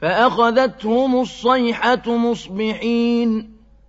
فأخذتهم الصيحة مصبحين.